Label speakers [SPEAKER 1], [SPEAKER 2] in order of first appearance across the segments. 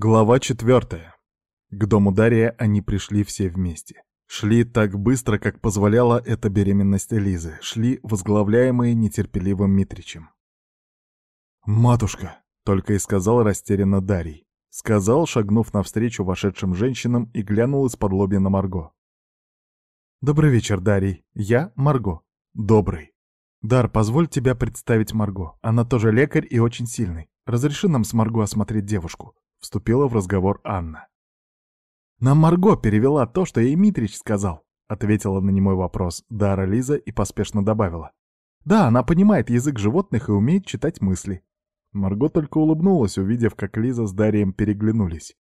[SPEAKER 1] Глава четвертая. К дому Дария они пришли все вместе. Шли так быстро, как позволяла эта беременность Лизы. Шли возглавляемые нетерпеливым Митричем. «Матушка!» — только и сказал растерянно Дарий. Сказал, шагнув навстречу вошедшим женщинам и глянул из-под лобья на Марго. «Добрый вечер, Дарий. Я Марго». «Добрый». «Дар, позволь тебя представить Марго. Она тоже лекарь и очень сильный. Разреши нам с Марго осмотреть девушку», — вступила в разговор Анна. «Нам Марго перевела то, что ей Митрич сказал», — ответила на немой вопрос Дара Лиза и поспешно добавила. «Да, она понимает язык животных и умеет читать мысли». Марго только улыбнулась, увидев, как Лиза с Дарием переглянулись.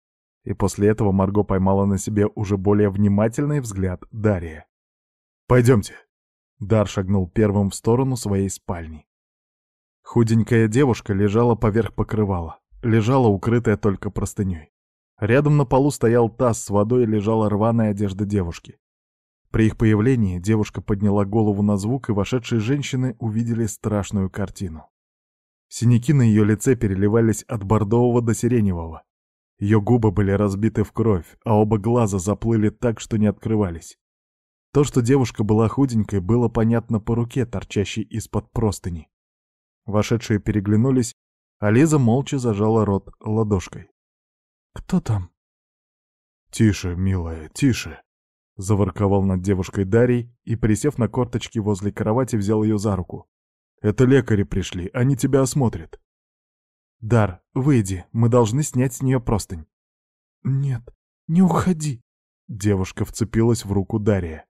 [SPEAKER 1] И после этого Марго поймала на себе уже более внимательный взгляд Дария. «Пойдемте», Дар шагнул первым в сторону своей спальни. Худенькая девушка лежала поверх покрывала, лежала укрытая только простыней. Рядом на полу стоял таз с водой и лежала рваная одежда девушки. При их появлении девушка подняла голову на звук, и вошедшие женщины увидели страшную картину. Синяки на ее лице переливались от бордового до сиреневого. Ее губы были разбиты в кровь, а оба глаза заплыли так, что не открывались. То, что девушка была худенькой, было понятно по руке, торчащей из-под простыни. Вошедшие переглянулись, а Лиза молча зажала рот ладошкой. «Кто там?» «Тише, милая, тише!» — заворковал над девушкой Дарий и, присев на корточки возле кровати, взял ее за руку. «Это лекари пришли, они тебя осмотрят». «Дар, выйди, мы должны снять с нее простынь». «Нет, не уходи!» Девушка вцепилась в руку Дария.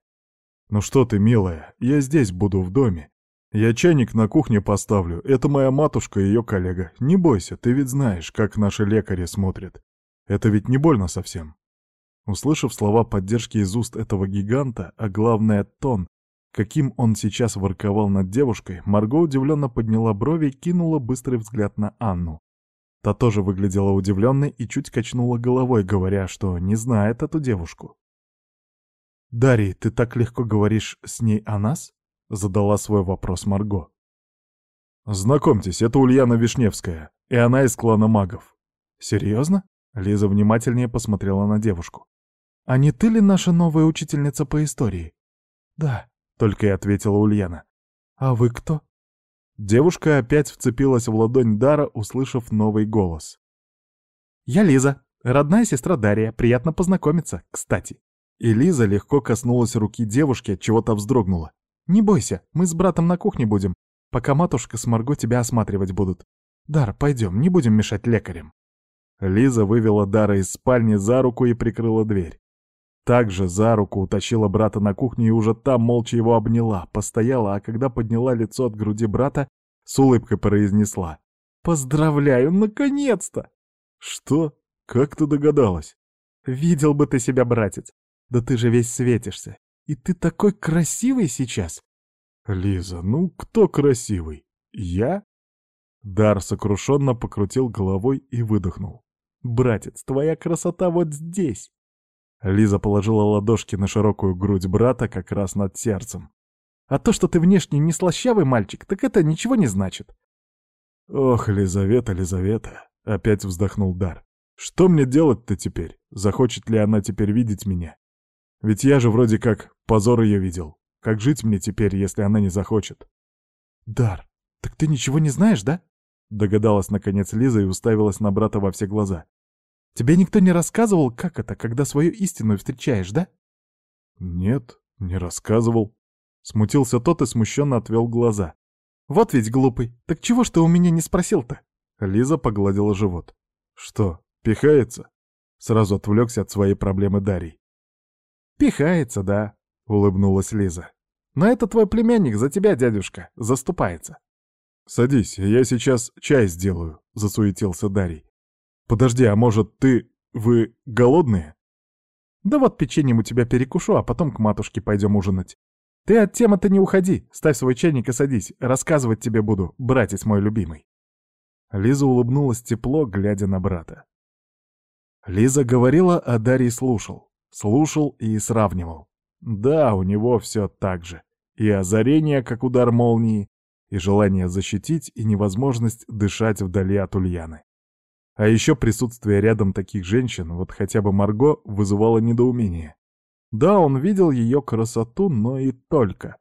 [SPEAKER 1] «Ну что ты, милая, я здесь буду в доме. Я чайник на кухне поставлю, это моя матушка и ее коллега. Не бойся, ты ведь знаешь, как наши лекари смотрят. Это ведь не больно совсем». Услышав слова поддержки из уст этого гиганта, а главное тон, каким он сейчас ворковал над девушкой, Марго удивленно подняла брови и кинула быстрый взгляд на Анну. Та тоже выглядела удивленной и чуть качнула головой, говоря, что не знает эту девушку. «Дарий, ты так легко говоришь с ней о нас?» — задала свой вопрос Марго. «Знакомьтесь, это Ульяна Вишневская, и она из клана магов». «Серьезно?» — Лиза внимательнее посмотрела на девушку. «А не ты ли наша новая учительница по истории?» «Да», — только и ответила Ульяна. «А вы кто?» Девушка опять вцепилась в ладонь Дара, услышав новый голос. «Я Лиза, родная сестра Дария, приятно познакомиться, кстати». И Лиза легко коснулась руки девушки, от чего-то вздрогнула. «Не бойся, мы с братом на кухне будем, пока матушка с Марго тебя осматривать будут. Дар, пойдем, не будем мешать лекарям». Лиза вывела Дара из спальни за руку и прикрыла дверь. Также за руку утащила брата на кухню и уже там молча его обняла, постояла, а когда подняла лицо от груди брата, с улыбкой произнесла. «Поздравляю, наконец-то!» «Что? Как ты догадалась?» «Видел бы ты себя, братец. Да ты же весь светишься. И ты такой красивый сейчас. Лиза, ну кто красивый? Я? Дар сокрушенно покрутил головой и выдохнул. Братец, твоя красота вот здесь. Лиза положила ладошки на широкую грудь брата как раз над сердцем. А то, что ты внешне не слащавый мальчик, так это ничего не значит. Ох, Лизавета, Лизавета, опять вздохнул Дар. Что мне делать-то теперь? Захочет ли она теперь видеть меня? Ведь я же вроде как позор ее видел. Как жить мне теперь, если она не захочет? Дар, так ты ничего не знаешь, да? Догадалась наконец Лиза и уставилась на брата во все глаза. Тебе никто не рассказывал, как это, когда свою истину встречаешь, да? Нет, не рассказывал. Смутился тот и смущенно отвел глаза. Вот ведь глупый. Так чего ж ты у меня не спросил-то? Лиза погладила живот. Что, пихается? Сразу отвлекся от своей проблемы Дарий. «Пихается, да», — улыбнулась Лиза. «Но это твой племянник за тебя, дядюшка, заступается». «Садись, я сейчас чай сделаю», — засуетился Дарий. «Подожди, а может, ты... вы голодные?» «Да вот печеньем у тебя перекушу, а потом к матушке пойдем ужинать. Ты от темы-то не уходи, ставь свой чайник и садись, рассказывать тебе буду, братец мой любимый». Лиза улыбнулась тепло, глядя на брата. Лиза говорила, а Дарий слушал. Слушал и сравнивал. Да, у него все так же. И озарение, как удар молнии, и желание защитить, и невозможность дышать вдали от Ульяны. А еще присутствие рядом таких женщин, вот хотя бы Марго, вызывало недоумение. Да, он видел ее красоту, но и только.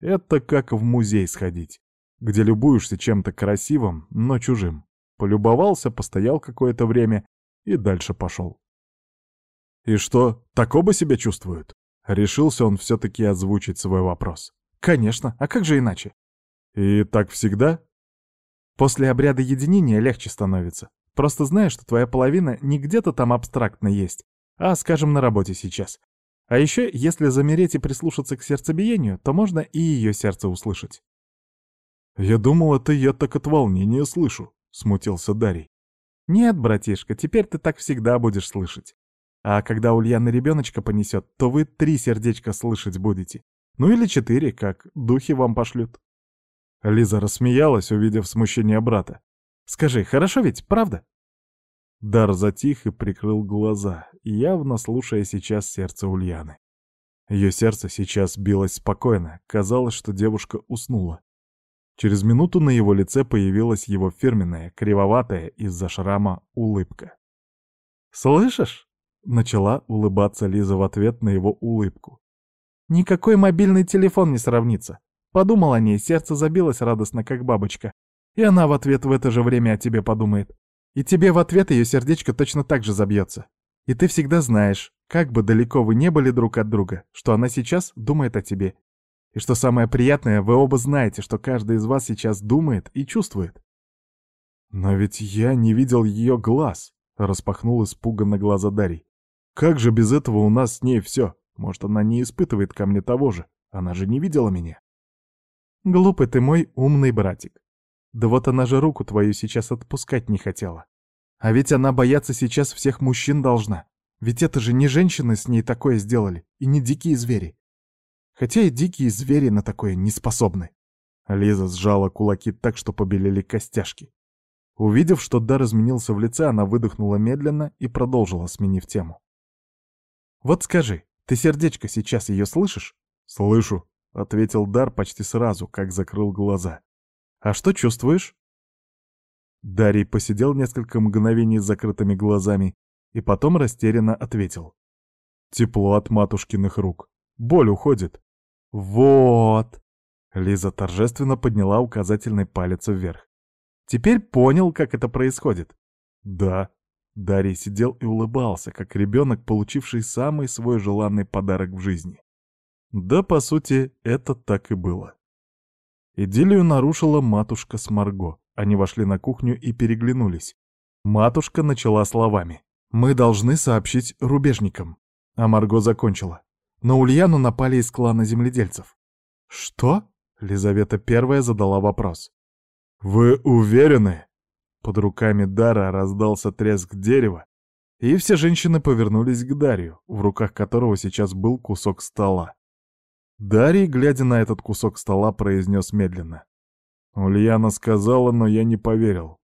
[SPEAKER 1] Это как в музей сходить, где любуешься чем-то красивым, но чужим. Полюбовался, постоял какое-то время и дальше пошел. И что, так оба себя чувствуют? Решился он все-таки озвучить свой вопрос. Конечно, а как же иначе? И так всегда? После обряда единения легче становится. Просто знаешь, что твоя половина не где-то там абстрактно есть, а, скажем, на работе сейчас. А еще, если замереть и прислушаться к сердцебиению, то можно и ее сердце услышать. «Я думал, это я так от волнения слышу», — смутился Дарий. «Нет, братишка, теперь ты так всегда будешь слышать. А когда Ульяна ребеночка понесет, то вы три сердечка слышать будете. Ну или четыре, как духи вам пошлют». Лиза рассмеялась, увидев смущение брата. «Скажи, хорошо ведь, правда?» Дар затих и прикрыл глаза, явно слушая сейчас сердце Ульяны. Ее сердце сейчас билось спокойно, казалось, что девушка уснула. Через минуту на его лице появилась его фирменная, кривоватая из-за шрама улыбка. «Слышишь?» — начала улыбаться Лиза в ответ на его улыбку. «Никакой мобильный телефон не сравнится. Подумал о ней, сердце забилось радостно, как бабочка. И она в ответ в это же время о тебе подумает. И тебе в ответ ее сердечко точно так же забьется. И ты всегда знаешь, как бы далеко вы не были друг от друга, что она сейчас думает о тебе. И что самое приятное, вы оба знаете, что каждый из вас сейчас думает и чувствует. Но ведь я не видел ее глаз, распахнул испуганно глаза Дарий. Как же без этого у нас с ней все? Может, она не испытывает ко мне того же? Она же не видела меня. Глупый ты мой умный братик. Да вот она же руку твою сейчас отпускать не хотела. А ведь она бояться сейчас всех мужчин должна. Ведь это же не женщины с ней такое сделали, и не дикие звери. Хотя и дикие звери на такое не способны. Лиза сжала кулаки так, что побелели костяшки. Увидев, что Дар изменился в лице, она выдохнула медленно и продолжила, сменив тему. «Вот скажи, ты сердечко сейчас ее слышишь?» «Слышу», — ответил Дар почти сразу, как закрыл глаза. А что чувствуешь?» Дарий посидел несколько мгновений с закрытыми глазами и потом растерянно ответил. «Тепло от матушкиных рук. Боль уходит». «Вот!» Лиза торжественно подняла указательный палец вверх. «Теперь понял, как это происходит?» «Да». Дарий сидел и улыбался, как ребенок, получивший самый свой желанный подарок в жизни. Да, по сути, это так и было. Идиллию нарушила матушка с Марго. Они вошли на кухню и переглянулись. Матушка начала словами. «Мы должны сообщить рубежникам». А Марго закончила. На Ульяну напали из клана земледельцев. «Что?» — Лизавета первая задала вопрос. «Вы уверены?» Под руками Дара раздался треск дерева, и все женщины повернулись к Дарью, в руках которого сейчас был кусок стола. Дарий, глядя на этот кусок стола, произнес медленно. Ульяна сказала, но я не поверил.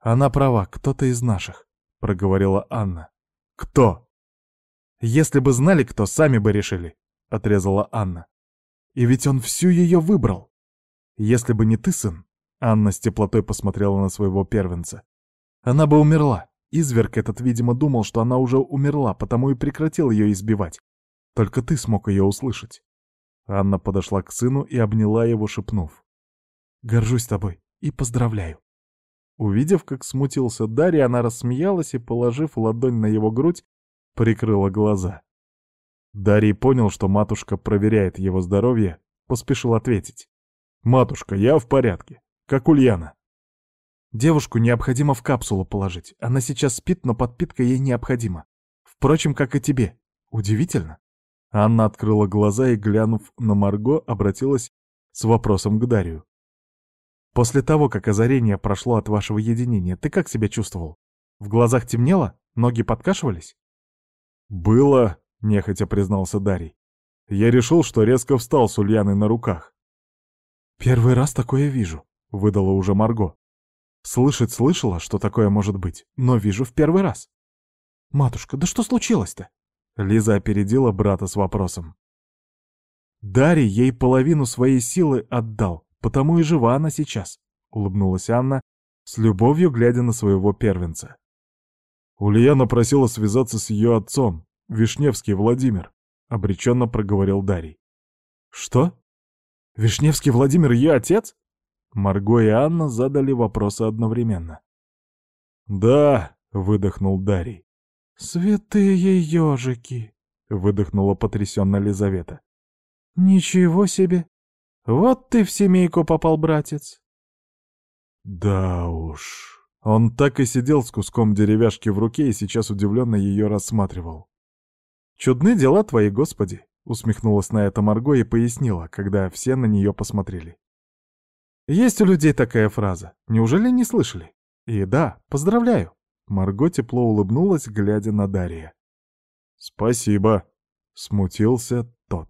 [SPEAKER 1] «Она права, кто-то из наших», — проговорила Анна. «Кто?» «Если бы знали, кто, сами бы решили», — отрезала Анна. «И ведь он всю ее выбрал. Если бы не ты, сын», — Анна с теплотой посмотрела на своего первенца, «она бы умерла. Изверг этот, видимо, думал, что она уже умерла, потому и прекратил ее избивать. Только ты смог ее услышать. Анна подошла к сыну и обняла его, шепнув. «Горжусь тобой и поздравляю». Увидев, как смутился Дарья, она рассмеялась и, положив ладонь на его грудь, прикрыла глаза. Дарий понял, что матушка проверяет его здоровье, поспешил ответить. «Матушка, я в порядке. Как Ульяна?» «Девушку необходимо в капсулу положить. Она сейчас спит, но подпитка ей необходима. Впрочем, как и тебе. Удивительно?» Анна открыла глаза и, глянув на Марго, обратилась с вопросом к Дарью. «После того, как озарение прошло от вашего единения, ты как себя чувствовал? В глазах темнело? Ноги подкашивались?» «Было», — нехотя признался Дарий. «Я решил, что резко встал с Ульяной на руках». «Первый раз такое вижу», — выдала уже Марго. «Слышать слышала, что такое может быть, но вижу в первый раз». «Матушка, да что случилось-то?» Лиза опередила брата с вопросом. «Дарий ей половину своей силы отдал, потому и жива она сейчас», — улыбнулась Анна, с любовью глядя на своего первенца. Ульяна просила связаться с ее отцом, Вишневский Владимир, — обреченно проговорил Дарий. «Что? Вишневский Владимир ее отец?» Марго и Анна задали вопросы одновременно. «Да», — выдохнул Дарий. «Святые ежики!» — выдохнула потрясенно Лизавета. «Ничего себе! Вот ты в семейку попал, братец!» Да уж. Он так и сидел с куском деревяшки в руке и сейчас удивленно ее рассматривал. «Чудны дела твои, Господи!» — усмехнулась на это Марго и пояснила, когда все на нее посмотрели. «Есть у людей такая фраза. Неужели не слышали? И да, поздравляю!» Марго тепло улыбнулась, глядя на Дарья. «Спасибо», — смутился тот.